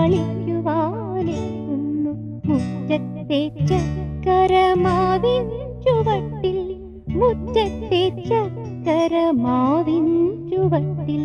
ഓടിക്കളിക്കുവാനെത്തുന്നു മുറ്റത്തെ ചക്കരമാവിൻ ചുവട്ടിൽ മുറ്റത്തെ ചക്കരമാവിൻ ചുവട്ടിൽ.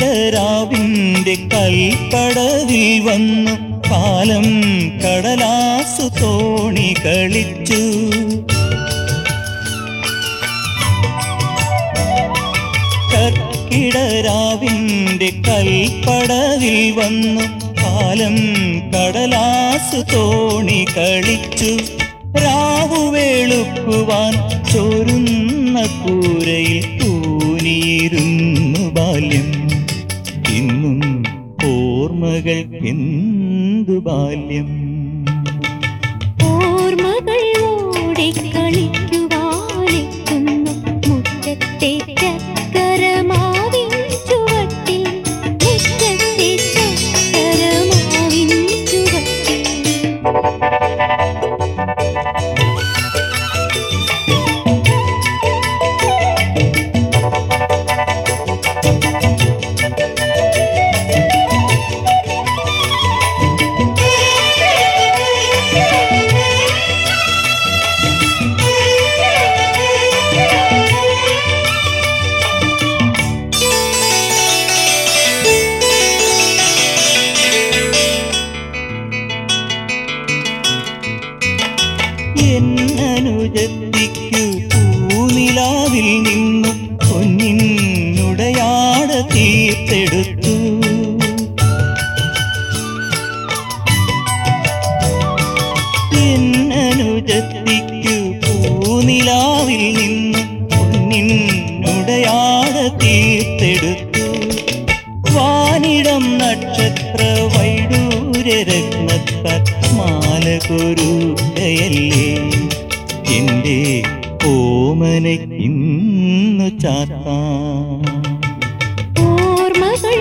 കർക്കിടരാവിന്റെ കൽപ്പടവിൽ വന്നു കാലം കടലാസു തോണി കളിച്ചു. കർക്കിടരാവിന്റെ കൽപ്പടവിൽ വന്നു. കാലം കടലാസു തോണി കളിച്ചു. രാവുവേളുക്കുവാൻ ചോരുന്ന കൂരയിൽ തൂനിയിരുന്നു ബാല്യം. ഇന്നും ഓർമ്മകൾ എന്തു ബാല്യം? പൂനിലാവിൽ നിന്നു പൊന്നിനുടയാട തീർത്തെടുത്തു. എന്നനുജത്തിക്കു പൂനിലാവിൽ നിന്നു പൊന്നിനുടയാട തീർത്തെടുത്തു. വാനിടം നക്ഷത്ര വൈഡൂര്യ രത്നത്താൽ മാല കൊരുക്കയല്ലേ ഇന്നു ചാത്താം. ഓർമ്മകൾ